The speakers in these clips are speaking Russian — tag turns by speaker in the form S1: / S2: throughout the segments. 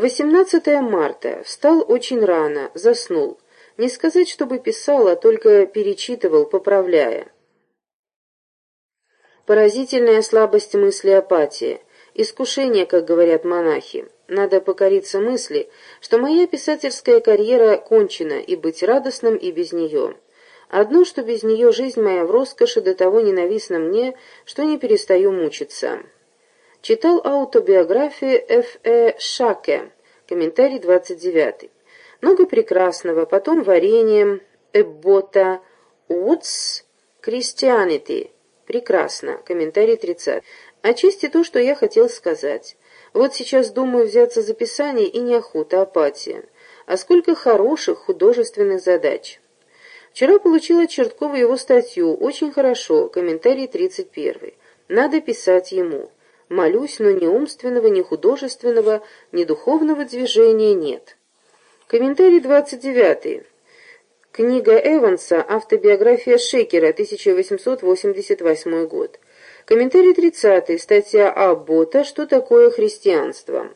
S1: 18 марта. Встал очень рано, заснул. Не сказать, чтобы писал, а только перечитывал, поправляя. Поразительная слабость мысли апатия. Искушение, как говорят монахи. Надо покориться мысли, что моя писательская карьера кончена, и быть радостным и без нее. Одно, что без нее жизнь моя в роскоши до того ненавистна мне, что не перестаю мучиться. Читал автобиографию Ф. Э. Шаке, комментарий 29. Много прекрасного, потом варенье, Эббота, What's Christianity? Прекрасно, комментарий 30. Отчасти то, что я хотел сказать. Вот сейчас думаю взяться за писание и неохота, апатия. А сколько хороших художественных задач. Вчера получила Черткова его статью, очень хорошо, комментарий 31. Надо писать ему. Молюсь, но ни умственного, ни художественного, ни духовного движения нет. Комментарий 29. Книга Эванса «Автобиография Шекера», 1888 год. Комментарий 30. Статья Аббота «Что такое христианство?»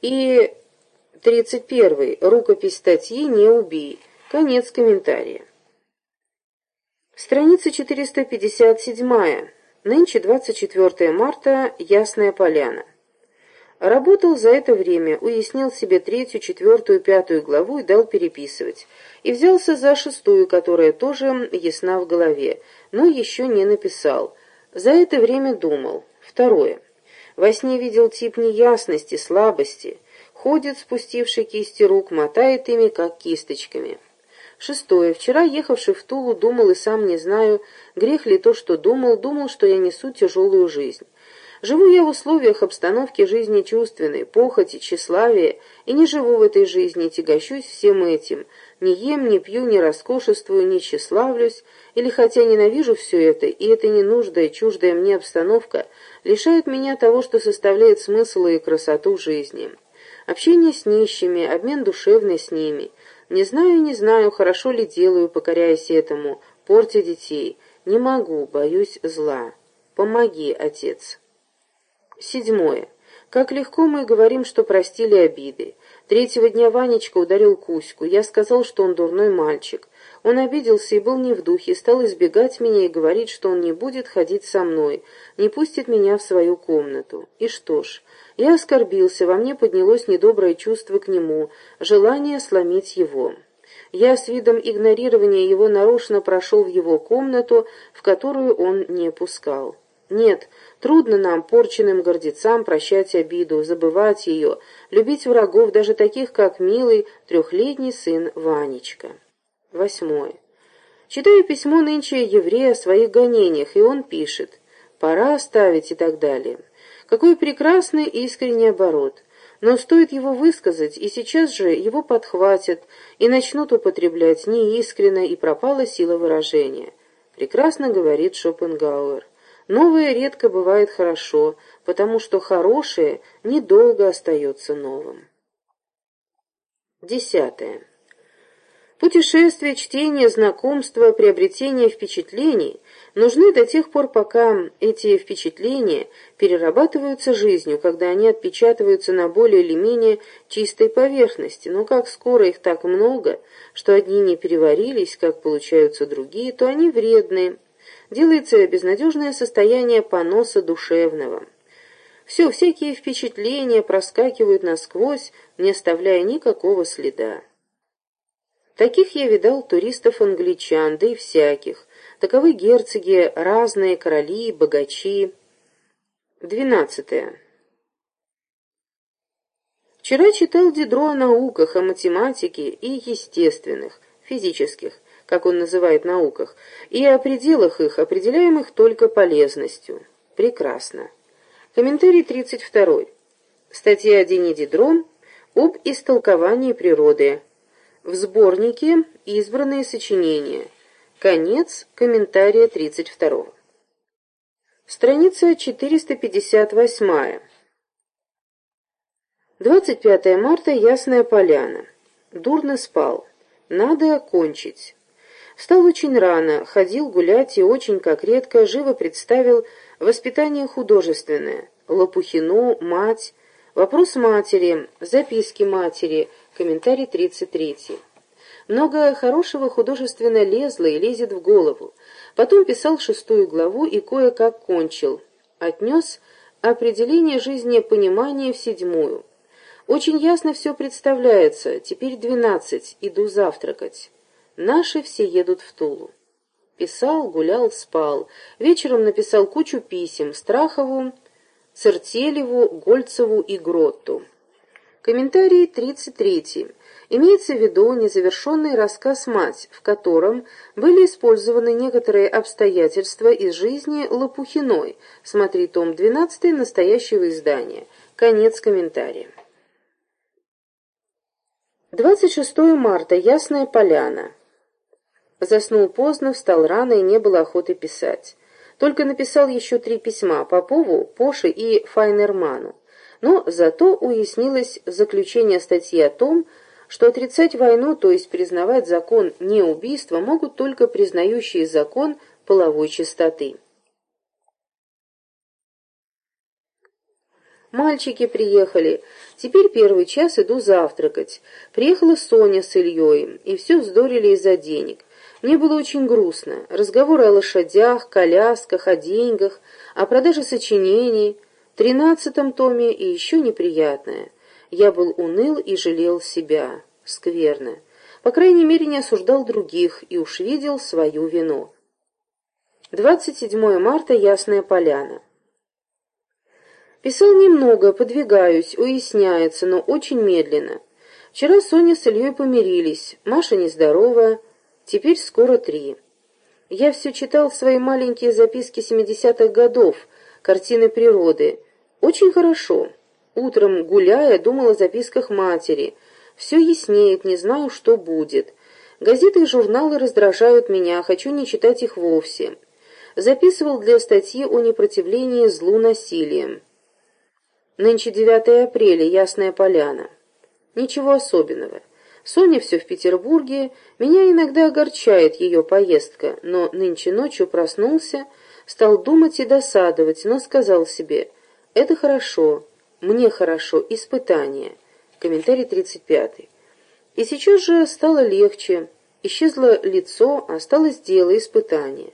S1: И 31. Рукопись статьи «Не убей». Конец комментария. Страница 457. Нынче 24 марта, Ясная Поляна. Работал за это время, уяснил себе третью, четвертую, пятую главу и дал переписывать. И взялся за шестую, которая тоже ясна в голове, но еще не написал. За это время думал. Второе. Во сне видел тип неясности, слабости. Ходит, спустивший кисти рук, мотает ими, как кисточками. Шестое. Вчера, ехавший в Тулу, думал и сам не знаю, грех ли то, что думал, думал, что я несу тяжелую жизнь. Живу я в условиях обстановки жизни чувственной, похоти, тщеславия, и не живу в этой жизни, тягощусь всем этим. Не ем, не пью, не роскошествую, не тщеславлюсь, или хотя ненавижу все это, и эта ненужная, чуждая мне обстановка лишает меня того, что составляет смысл и красоту жизни. Общение с нищими, обмен душевный с ними — не знаю, не знаю, хорошо ли делаю, покоряясь этому, портя детей. Не могу, боюсь зла. Помоги, отец. Седьмое. Как легко мы говорим, что простили обиды. Третьего дня Ванечка ударил Кузьку. Я сказал, что он дурной мальчик. Он обиделся и был не в духе, стал избегать меня и говорить, что он не будет ходить со мной, не пустит меня в свою комнату. И что ж, я оскорбился, во мне поднялось недоброе чувство к нему, желание сломить его. Я с видом игнорирования его нарочно прошел в его комнату, в которую он не пускал. Нет, трудно нам, порченным гордецам, прощать обиду, забывать ее, любить врагов, даже таких, как милый трехлетний сын Ванечка. Восьмое. Читаю письмо нынче еврея о своих гонениях, и он пишет «пора оставить» и так далее. Какой прекрасный искренний оборот. Но стоит его высказать, и сейчас же его подхватят и начнут употреблять неискренно, и пропала сила выражения. Прекрасно говорит Шопенгауэр. Новое редко бывает хорошо, потому что хорошее недолго остается новым. Десятое. Путешествия, чтение, знакомство, приобретение впечатлений нужны до тех пор, пока эти впечатления перерабатываются жизнью, когда они отпечатываются на более или менее чистой поверхности, но как скоро их так много, что одни не переварились, как получаются другие, то они вредные. Делается безнадежное состояние поноса душевного. Все, всякие впечатления проскакивают насквозь, не оставляя никакого следа. Таких я видал туристов-англичан, да и всяких. Таковы герцоги, разные короли, богачи. Двенадцатое. Вчера читал Дидро о науках, о математике и естественных, физических, как он называет науках, и о пределах их, определяемых только полезностью. Прекрасно. Комментарий 32. Статья о Дене Дидро об истолковании природы в сборнике «Избранные сочинения». Конец комментария 32. Страница 458. 25 марта. Ясная поляна. Дурно спал. Надо окончить. Встал очень рано, ходил гулять и очень, как редко, живо представил воспитание художественное. Лопухину, мать, Вопрос матери, записки матери, комментарий 33. Много хорошего художественно лезло и лезет в голову. Потом писал шестую главу и кое-как кончил. Отнес определение жизни понимания в седьмую. Очень ясно все представляется. Теперь двенадцать. Иду завтракать. Наши все едут в Тулу. Писал, гулял, спал. Вечером написал кучу писем Страхову, Цертелеву, Гольцеву и Гротту. Комментарий 33. Имеется в виду незавершенный рассказ «Мать», в котором были использованы некоторые обстоятельства из жизни Лопухиной. Смотри том 12 настоящего издания. Конец комментария. 26 марта. Ясная поляна. Заснул поздно, встал рано и не было охоты писать. Только написал еще три письма Попову, Поше и Файнерману. Но зато уяснилось заключение статьи о том, что отрицать войну, то есть признавать закон неубийства, могут только признающие закон половой чистоты. Мальчики приехали. Теперь первый час иду завтракать. Приехала Соня с Ильей, и все вздорили из-за денег. Мне было очень грустно. Разговоры о лошадях, колясках, о деньгах, о продаже сочинений, тринадцатом томе и еще неприятное. Я был уныл и жалел себя. Скверно. По крайней мере, не осуждал других и уж видел свою вину. 27 марта. Ясная поляна. Писал немного, подвигаюсь, уясняется, но очень медленно. Вчера Соня с Ильей помирились, Маша нездоровая, Теперь скоро три. Я все читал свои маленькие записки семидесятых годов, картины природы. Очень хорошо. Утром, гуляя, думал о записках матери. Все яснеет, не знаю, что будет. Газеты и журналы раздражают меня, хочу не читать их вовсе. Записывал для статьи о непротивлении злу насилием. Нынче 9 апреля, Ясная Поляна. Ничего особенного. Соня все в Петербурге, меня иногда огорчает ее поездка, но нынче ночью проснулся, стал думать и досадовать, но сказал себе, это хорошо, мне хорошо, испытание. Комментарий 35. И сейчас же стало легче, исчезло лицо, осталось дело, испытание.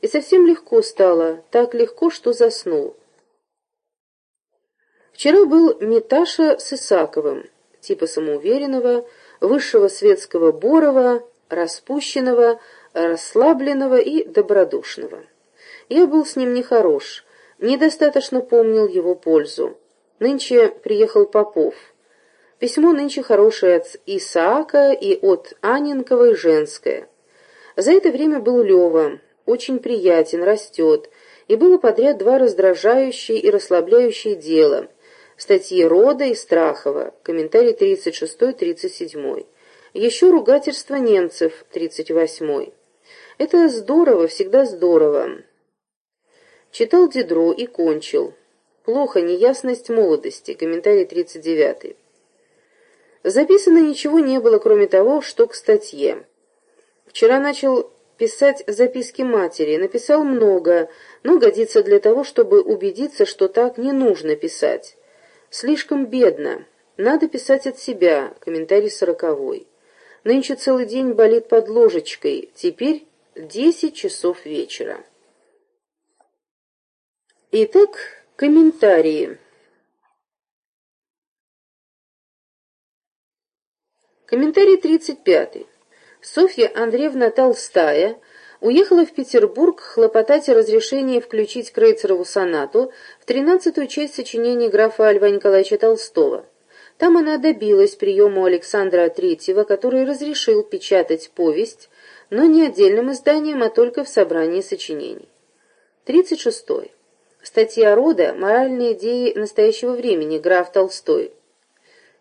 S1: И совсем легко стало, так легко, что заснул. Вчера был Миташа с Исаковым, типа самоуверенного, высшего светского Борова, распущенного, расслабленного и добродушного. Я был с ним нехорош, недостаточно помнил его пользу. Нынче приехал Попов. Письмо нынче хорошее от Исаака и от Аненковой женское. За это время был Лева, очень приятен, растет, и было подряд два раздражающие и расслабляющие дела — статьи Рода и Страхова, комментарий 36-37. Еще ругательство немцев, 38. Это здорово, всегда здорово. Читал Дидро и кончил. Плохо, неясность молодости, комментарий 39. Записано ничего не было, кроме того, что к статье. Вчера начал писать записки матери, написал много, но годится для того, чтобы убедиться, что так не нужно писать. Слишком бедно. Надо писать от себя. Комментарий сороковой. Нынче целый день болит под ложечкой. Теперь десять часов вечера. Итак, комментарии. Комментарий 35. Софья Андреевна Толстая уехала в Петербург хлопотать о разрешении включить Крейцерову сонату в тринадцатую часть сочинений графа Льва Николаевича Толстого. Там она добилась приема Александра III, который разрешил печатать повесть, но не отдельным изданием, а только в собрании сочинений. 36. Статья Рода «Моральные идеи настоящего времени. Граф Толстой».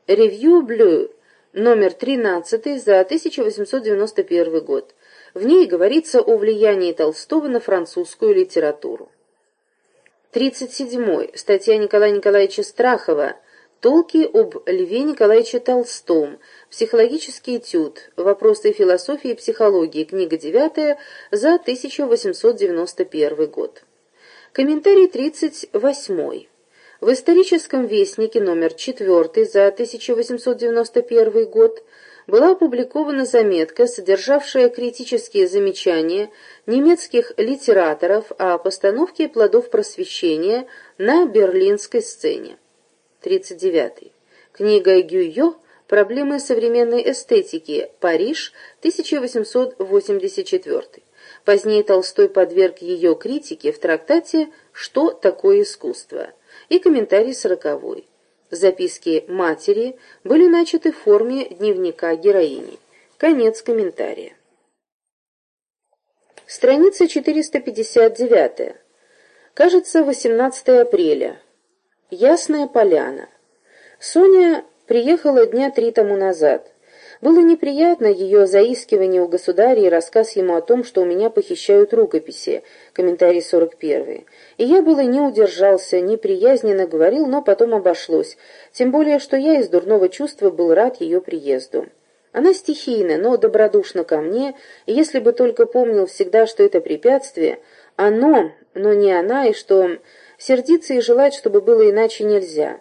S1: Ревью Блю, номер 13 за 1891 год. В ней говорится о влиянии Толстого на французскую литературу. 37. Статья Николая Николаевича Страхова «Толки об Льве Николаевиче Толстом. Психологический этюд. Вопросы философии и психологии. Книга 9 за 1891 год». Комментарий 38. В историческом вестнике номер 4 за 1891 год была опубликована заметка, содержавшая критические замечания немецких литераторов о постановке плодов просвещения на берлинской сцене. 39. Книга Гюйо «Проблемы современной эстетики. Париж. 1884». Позднее Толстой подверг ее критике в трактате «Что такое искусство?» и комментарий сороковой. Записки матери были начаты в форме дневника героини. Конец комментария. Страница 459. Кажется, 18 апреля. Ясная поляна. Соня приехала дня три тому назад. Было неприятно ее заискивание у государя и рассказ ему о том, что у меня похищают рукописи, комментарий 41. И я было не удержался, неприязненно говорил, но потом обошлось, тем более, что я из дурного чувства был рад ее приезду. Она стихийна, но добродушна ко мне, и если бы только помнил всегда, что это препятствие, оно, но не она, и что сердиться и желать, чтобы было иначе нельзя.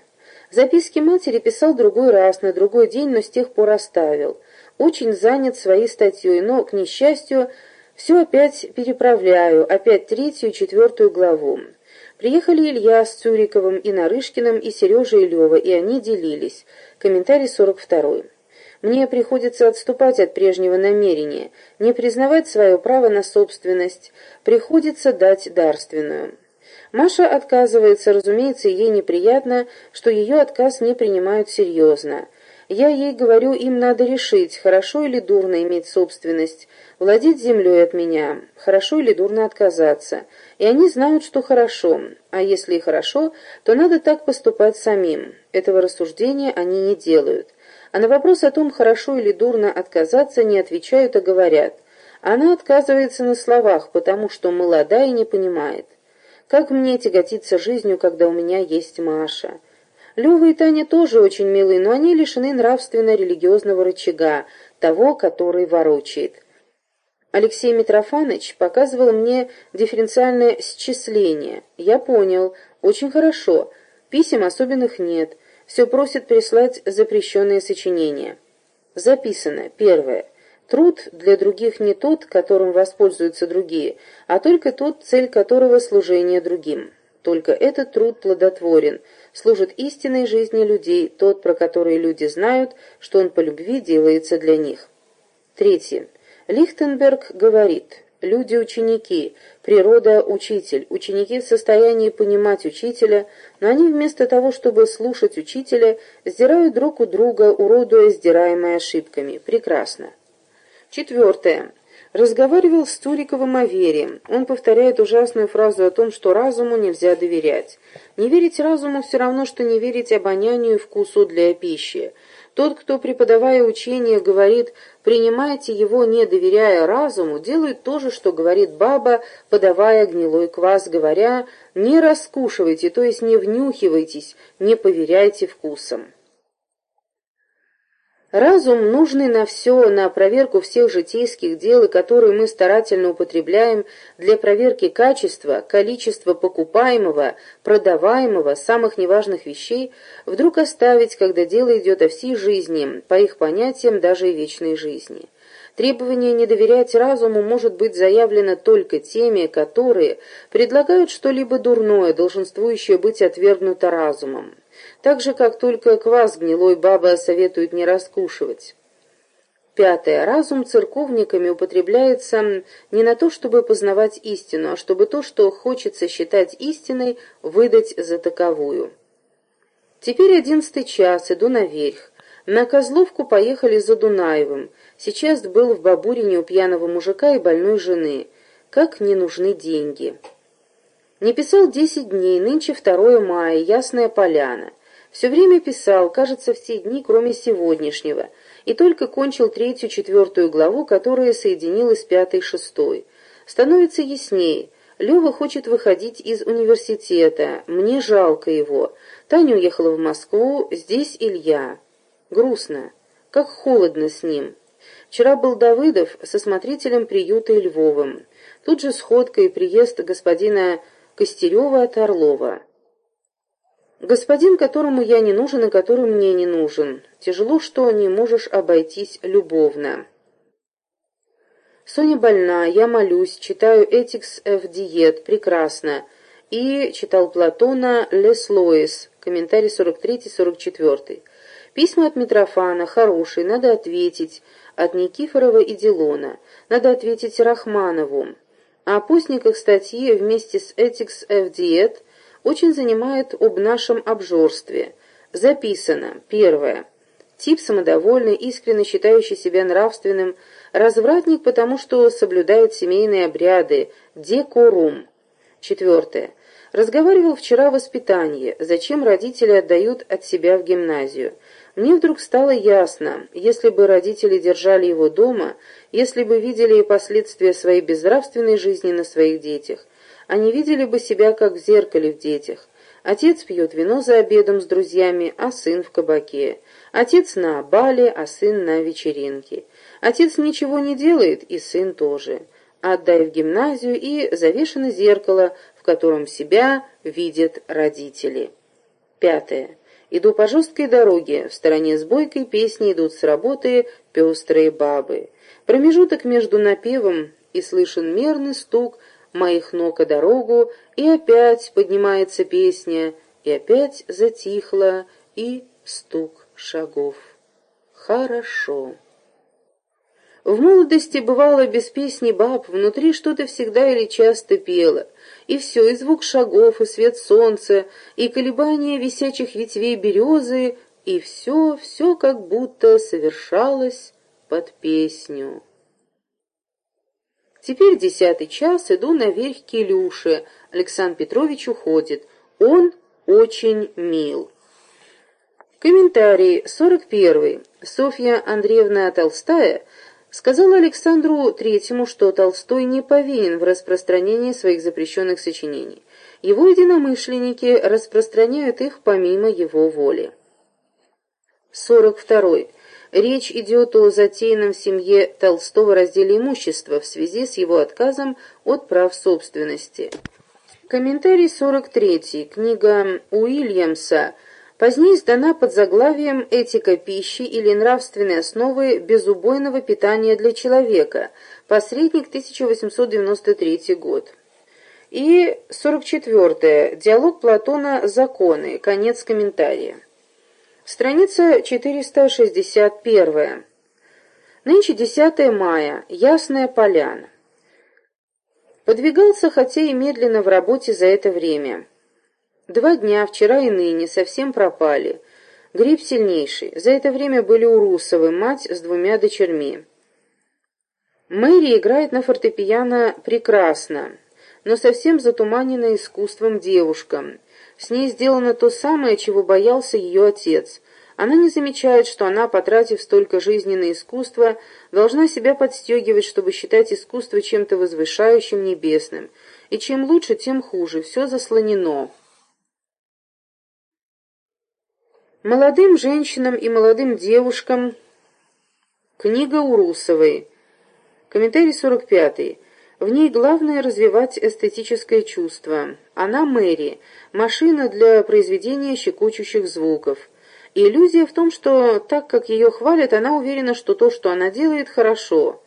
S1: Записки матери писал другой раз, на другой день, но с тех пор оставил. Очень занят своей статьей, но, к несчастью, все опять переправляю, опять третью четвертую главу. Приехали Илья с Цуриковым и Нарышкиным, и Сережа и Лева, и они делились. Комментарий 42. Мне приходится отступать от прежнего намерения, не признавать свое право на собственность, приходится дать дарственную. Маша отказывается, разумеется, ей неприятно, что ее отказ не принимают серьезно. Я ей говорю, им надо решить, хорошо или дурно иметь собственность, владеть землей от меня, хорошо или дурно отказаться. И они знают, что хорошо, а если и хорошо, то надо так поступать самим. Этого рассуждения они не делают. А на вопрос о том, хорошо или дурно отказаться, не отвечают, а говорят. Она отказывается на словах, потому что молода и не понимает. Как мне тяготиться жизнью, когда у меня есть Маша? Лёва и Таня тоже очень милые, но они лишены нравственно-религиозного рычага, того, который ворочает. Алексей Митрофанович показывал мне дифференциальное счисление. Я понял. Очень хорошо. Писем особенных нет. Все просит прислать запрещенные сочинения. Записано. Первое. Труд для других не тот, которым воспользуются другие, а только тот, цель которого служение другим. Только этот труд плодотворен, служит истинной жизни людей, тот, про который люди знают, что он по любви делается для них. Третье. Лихтенберг говорит, люди ученики, природа учитель, ученики в состоянии понимать учителя, но они вместо того, чтобы слушать учителя, сдирают друг у друга, уродуя сдираемые ошибками. Прекрасно. Четвертое. Разговаривал с Туриковым о вере. Он повторяет ужасную фразу о том, что разуму нельзя доверять. Не верить разуму все равно, что не верить обонянию и вкусу для пищи. Тот, кто, преподавая учение, говорит «принимайте его, не доверяя разуму», делает то же, что говорит баба, подавая гнилой квас, говоря «не раскушивайте», то есть не внюхивайтесь, не поверяйте вкусом. Разум, нужный на все, на проверку всех житейских дел, которые мы старательно употребляем для проверки качества, количества покупаемого, продаваемого, самых неважных вещей, вдруг оставить, когда дело идет о всей жизни, по их понятиям даже и вечной жизни. Требование не доверять разуму может быть заявлено только теми, которые предлагают что-либо дурное, долженствующее быть отвергнуто разумом так же, как только квас гнилой баба советует не раскушивать. Пятое. Разум церковниками употребляется не на то, чтобы познавать истину, а чтобы то, что хочется считать истиной, выдать за таковую. Теперь одиннадцатый час, иду наверх. На Козловку поехали за Дунаевым. Сейчас был в Бабурине у пьяного мужика и больной жены. Как не нужны деньги. Не писал десять дней, нынче второе мая, ясная поляна. Все время писал, кажется, все дни, кроме сегодняшнего, и только кончил третью-четвертую главу, которая соединилась с пятой и шестой. Становится яснее. Лева хочет выходить из университета, мне жалко его. Таня уехала в Москву, здесь Илья. Грустно. Как холодно с ним. Вчера был Давыдов со смотрителем приюта Львовым. Тут же сходка и приезд господина Костерева от Орлова. Господин, которому я не нужен и который мне не нужен. Тяжело, что не можешь обойтись любовно. Соня больна, я молюсь, читаю «Этикс Ф. Диет», прекрасно. И читал Платона «Лес Лоис», комментарий 43-44. Письма от Митрофана, хорошие, надо ответить. От Никифорова и Дилона. Надо ответить Рахманову. О постниках статьи вместе с «Этикс Ф. Диет» очень занимает об нашем обжорстве. Записано. Первое. Тип самодовольный, искренне считающий себя нравственным, развратник, потому что соблюдает семейные обряды, декорум. Четвертое. Разговаривал вчера о воспитании, зачем родители отдают от себя в гимназию. Мне вдруг стало ясно, если бы родители держали его дома, если бы видели последствия своей безнравственной жизни на своих детях, они видели бы себя как в зеркале в детях. Отец пьет вино за обедом с друзьями, а сын в кабаке. Отец на бале, а сын на вечеринке. Отец ничего не делает, и сын тоже. Отдай в гимназию, и завешено зеркало, в котором себя видят родители. Пятое. Иду по жесткой дороге, в стороне с бойкой песни идут с работы пестрые бабы. Промежуток между напевом и слышен мерный стук моих ног о дорогу, и опять поднимается песня, и опять затихла, и стук шагов. Хорошо. В молодости бывало без песни баб, внутри что-то всегда или часто пело. И все, и звук шагов, и свет солнца, и колебания висячих ветвей березы, и все, все как будто совершалось под песню. Теперь десятый час, иду наверх к Илюше. Александр Петрович уходит. Он очень мил. Комментарий 41. Софья Андреевна Толстая сказала Александру Третьему, что Толстой не повинен в распространении своих запрещенных сочинений. Его единомышленники распространяют их помимо его воли. 42. Речь идет о затеянном в семье Толстого разделе имущества в связи с его отказом от прав собственности. Комментарий 43. Книга Уильямса позднее издана под заглавием «Этика пищи или нравственные основы безубойного питания для человека», посредник 1893 год. И 44. Диалог Платона «Законы», конец комментария. Страница 461. Нынче 10 мая. Ясная поляна. Подвигался, хотя и медленно в работе за это время. Два дня, вчера и ныне, совсем пропали. Грипп сильнейший. За это время были у Русовы, мать с двумя дочерьми. Мэри играет на фортепиано прекрасно, но совсем затуманена искусством девушка. С ней сделано то самое, чего боялся ее отец. Она не замечает, что она, потратив столько жизни на искусство, должна себя подстегивать, чтобы считать искусство чем-то возвышающим, небесным. И чем лучше, тем хуже. Все заслонено. Молодым женщинам и молодым девушкам книга Урусовой. Комментарий 45. В ней главное развивать эстетическое чувство. Она Мэри, машина для произведения щекочущих звуков. иллюзия в том, что так как ее хвалят, она уверена, что то, что она делает, хорошо.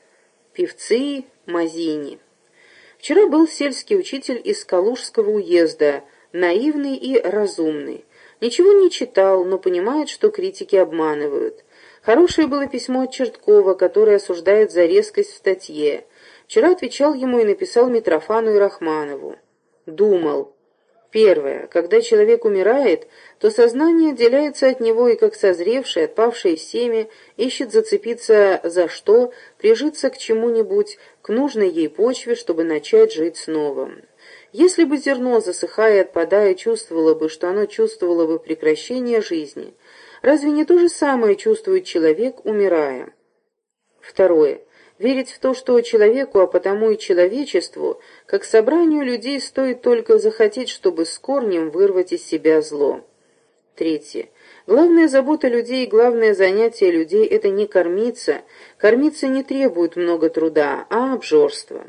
S1: Певцы Мазини. Вчера был сельский учитель из Калужского уезда, наивный и разумный. Ничего не читал, но понимает, что критики обманывают. Хорошее было письмо от Черткова, который осуждает за резкость в статье. Вчера отвечал ему и написал Митрофану и Рахманову. Думал. Первое. Когда человек умирает, то сознание отделяется от него и, как созревшее, отпавшее семя, ищет зацепиться за что, прижиться к чему-нибудь, к нужной ей почве, чтобы начать жить снова. Если бы зерно, засыхая и отпадая, чувствовало бы, что оно чувствовало бы прекращение жизни, разве не то же самое чувствует человек, умирая? Второе. Верить в то, что человеку, а потому и человечеству, как собранию людей, стоит только захотеть, чтобы с корнем вырвать из себя зло. Третье. Главная забота людей и главное занятие людей – это не кормиться. Кормиться не требует много труда, а обжорство.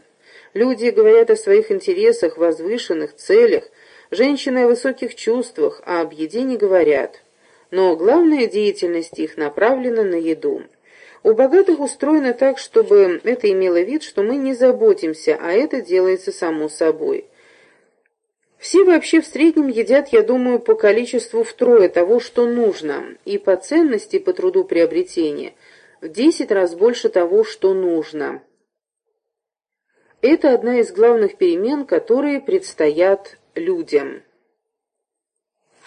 S1: Люди говорят о своих интересах, возвышенных целях, Женщины о высоких чувствах, а об еде не говорят. Но главная деятельность их направлена на еду. У богатых устроено так, чтобы это имело вид, что мы не заботимся, а это делается само собой. Все вообще в среднем едят, я думаю, по количеству втрое того, что нужно, и по ценности по труду приобретения в десять раз больше того, что нужно. Это одна из главных перемен, которые предстоят людям.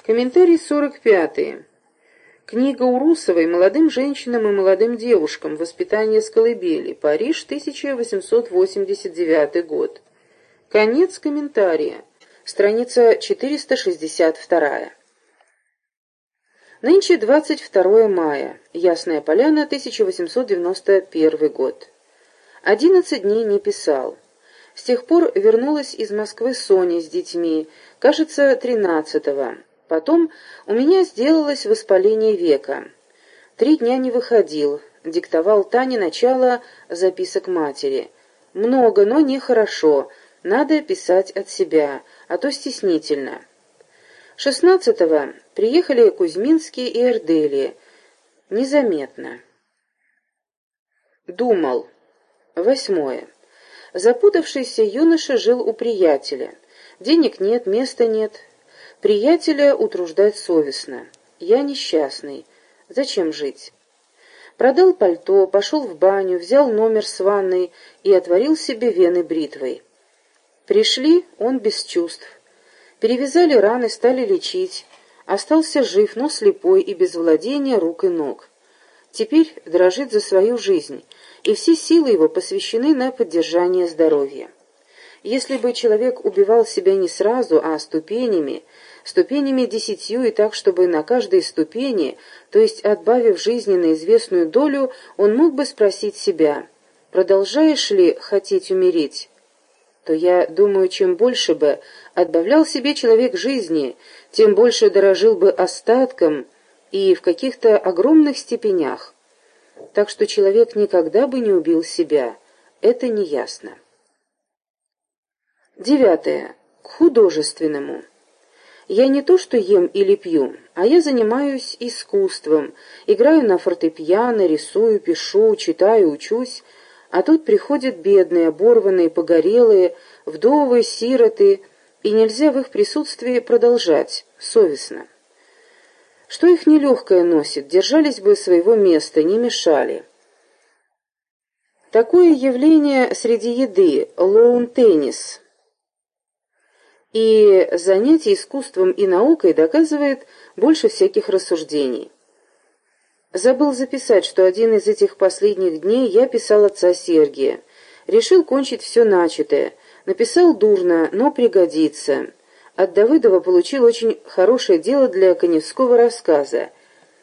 S1: Комментарий 45. Книга Урусовой «Молодым женщинам и молодым девушкам. Воспитание с колыбели. Париж, 1889 год». Конец комментария. Страница 462. Нынче 22 мая. Ясная Поляна, 1891 год. Одиннадцать дней не писал. С тех пор вернулась из Москвы Соня с детьми, кажется, тринадцатого. Потом у меня сделалось воспаление века. Три дня не выходил, диктовал Тане начало записок матери. Много, но нехорошо, надо писать от себя, а то стеснительно. Шестнадцатого приехали Кузьминский и Эрдели. Незаметно. Думал. Восьмое. Запутавшийся юноша жил у приятеля. Денег нет, места нет. Приятеля утруждать совестно. Я несчастный. Зачем жить? Продал пальто, пошел в баню, взял номер с ванной и отворил себе вены бритвой. Пришли, он без чувств. Перевязали раны, стали лечить. Остался жив, но слепой и без владения рук и ног. Теперь дрожит за свою жизнь, и все силы его посвящены на поддержание здоровья. Если бы человек убивал себя не сразу, а ступенями, ступенями десятью и так, чтобы на каждой ступени, то есть отбавив жизни на известную долю, он мог бы спросить себя, продолжаешь ли хотеть умереть? то я думаю, чем больше бы отбавлял себе человек жизни, тем больше дорожил бы остатком и в каких-то огромных степенях. Так что человек никогда бы не убил себя. Это неясно. Девятое. К художественному. Я не то что ем или пью, а я занимаюсь искусством, играю на фортепиано, рисую, пишу, читаю, учусь, а тут приходят бедные, оборванные, погорелые, вдовы, сироты, и нельзя в их присутствии продолжать, совестно. Что их нелегкое носит, держались бы своего места, не мешали. Такое явление среди еды – лоун-теннис. И занятие искусством и наукой доказывает больше всяких рассуждений. Забыл записать, что один из этих последних дней я писал отца Сергия. Решил кончить все начатое. Написал дурно, но пригодится. От Давыдова получил очень хорошее дело для коневского рассказа.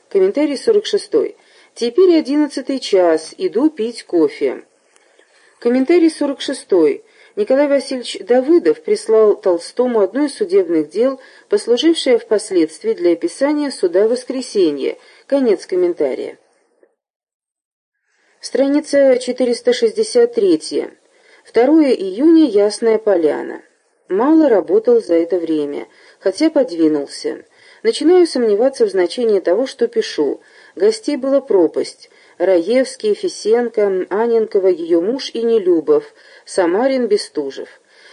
S1: Комментарий 46. Теперь одиннадцатый час, иду пить кофе. Комментарий 46. Николай Васильевич Давыдов прислал Толстому одно из судебных дел, послужившее впоследствии для описания суда воскресенья, Конец комментария. Страница 463. 2 июня. Ясная поляна. Мало работал за это время, хотя подвинулся. Начинаю сомневаться в значении того, что пишу. Гостей была пропасть. Раевский, Фисенко, Аненкова, ее муж и Нелюбов, Самарин, Бестужев.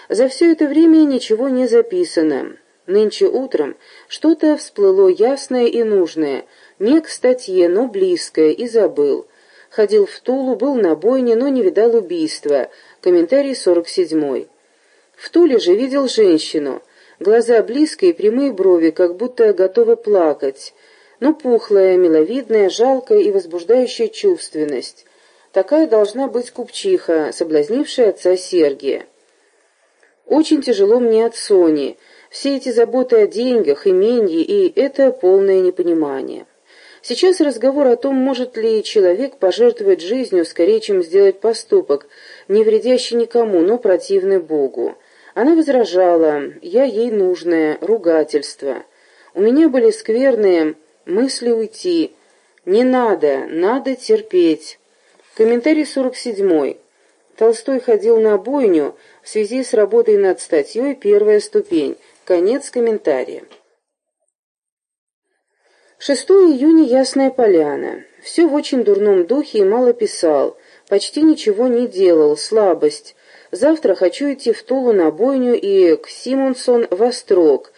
S1: За все это время ничего не записано. Нынче утром что-то всплыло ясное и нужное, не к статье, но близкое, и забыл. Ходил в Тулу, был на бойне, но не видал убийства. Комментарий 47. В Туле же видел женщину. Глаза близкие, прямые брови, как будто готова плакать. Но пухлая, миловидная, жалкая и возбуждающая чувственность. Такая должна быть купчиха, соблазнившая отца Сергия. Очень тяжело мне от Сони. Все эти заботы о деньгах, именье и это полное непонимание. Сейчас разговор о том, может ли человек пожертвовать жизнью скорее, чем сделать поступок, не вредящий никому, но противный Богу. Она возражала, я ей нужное, ругательство. У меня были скверные мысли уйти. Не надо, надо терпеть. Комментарий 47. Толстой ходил на бойню в связи с работой над статьей «Первая ступень». Конец комментария. 6 июня Ясная Поляна. Все в очень дурном духе и мало писал. Почти ничего не делал, слабость. Завтра хочу идти в Тулу на бойню и к Симонсон в Острог.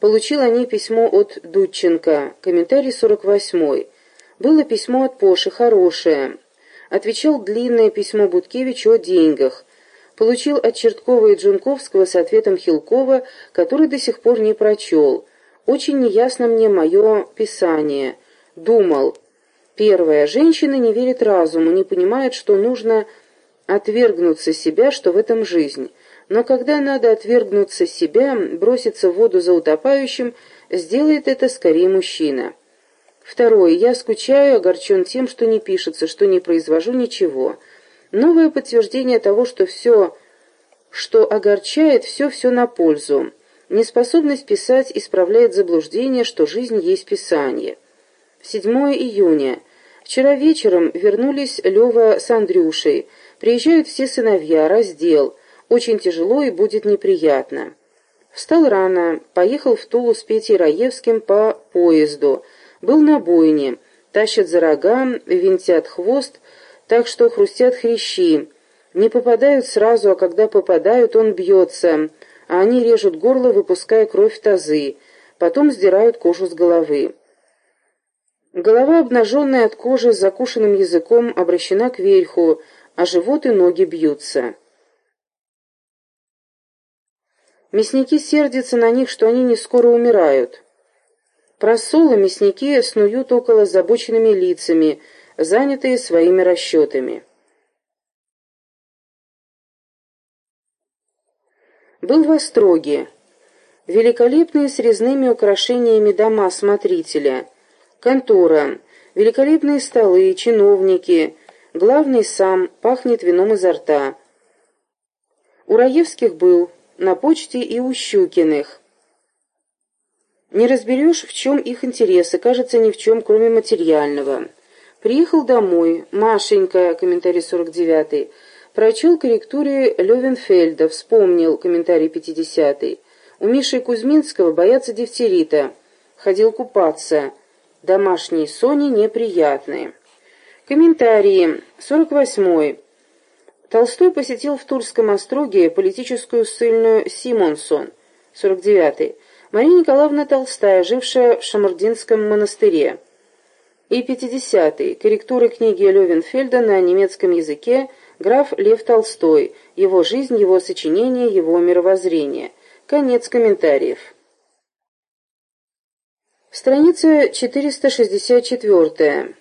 S1: Получил о ней письмо от Дудченко. Комментарий 48. Было письмо от Поши, хорошее. Отвечал длинное письмо Буткевичу о деньгах. Получил от Черткова и Джунковского с ответом Хилкова, который до сих пор не прочел. Очень неясно мне мое писание. Думал. Первое. Женщина не верит разуму, не понимает, что нужно отвергнуться себя, что в этом жизнь. Но когда надо отвергнуться себя, броситься в воду за утопающим, сделает это скорее мужчина. Второе. Я скучаю, огорчен тем, что не пишется, что не произвожу ничего. Новое подтверждение того, что все, что огорчает, все-все на пользу. Неспособность писать исправляет заблуждение, что жизнь есть писание. 7 июня. Вчера вечером вернулись Лева с Андрюшей. Приезжают все сыновья, раздел. Очень тяжело и будет неприятно. Встал рано, поехал в Тулу с Петей Раевским по поезду. Был на бойне. Тащат за рога, винтят хвост, так что хрустят хрящи. Не попадают сразу, а когда попадают, он бьется а они режут горло, выпуская кровь в тазы, потом сдирают кожу с головы. Голова, обнаженная от кожи с закушенным языком, обращена к верху, а живот и ноги бьются. Мясники сердятся на них, что они не скоро умирают. Просолы мясники снуют около забоченными лицами, занятые своими расчетами. был в Остроге. Великолепные с резными украшениями дома смотрителя, контора, великолепные столы, чиновники, главный сам, пахнет вином изо рта. У Раевских был, на почте и у Щукиных. Не разберешь, в чем их интересы, кажется, ни в чем, кроме материального. Приехал домой, Машенька, комментарий 49 Прочел корректуре Левенфельда, вспомнил комментарий 50-й. У Миши Кузьминского боятся дифтерита. Ходил купаться. Домашние сони неприятные. Комментарии. 48-й. Толстой посетил в Тульском остроге политическую ссыльную Симонсон. 49-й. Мария Николаевна Толстая, жившая в Шамардинском монастыре. И 50-й. Корректура книги Левенфельда на немецком языке Граф Лев Толстой. Его жизнь, его сочинение, его мировоззрение. Конец комментариев. Страница 464.